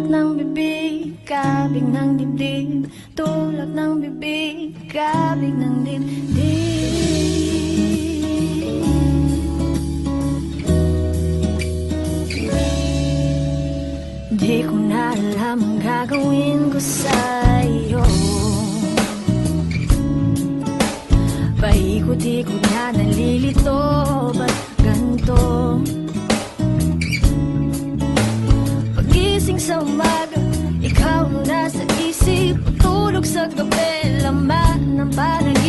Tulak ng bibig, kabig ng dibdib. Tulak ng bibig, kabig ng dibdib. Di ko na alam ang gagawin ko sa'yo. Paikot-ikot na nalilito Ba't sa umaga Ikaw ang nasa isip Tulog sa gabi Laman ng panaginip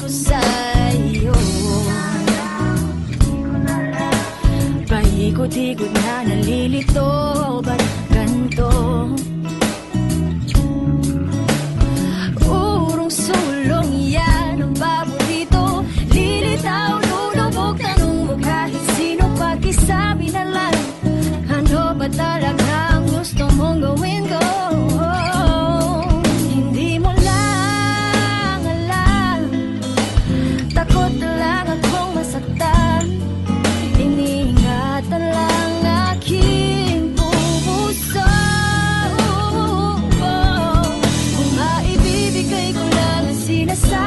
ko sa'yo. Paikot-ikot na nalilito ba regresar.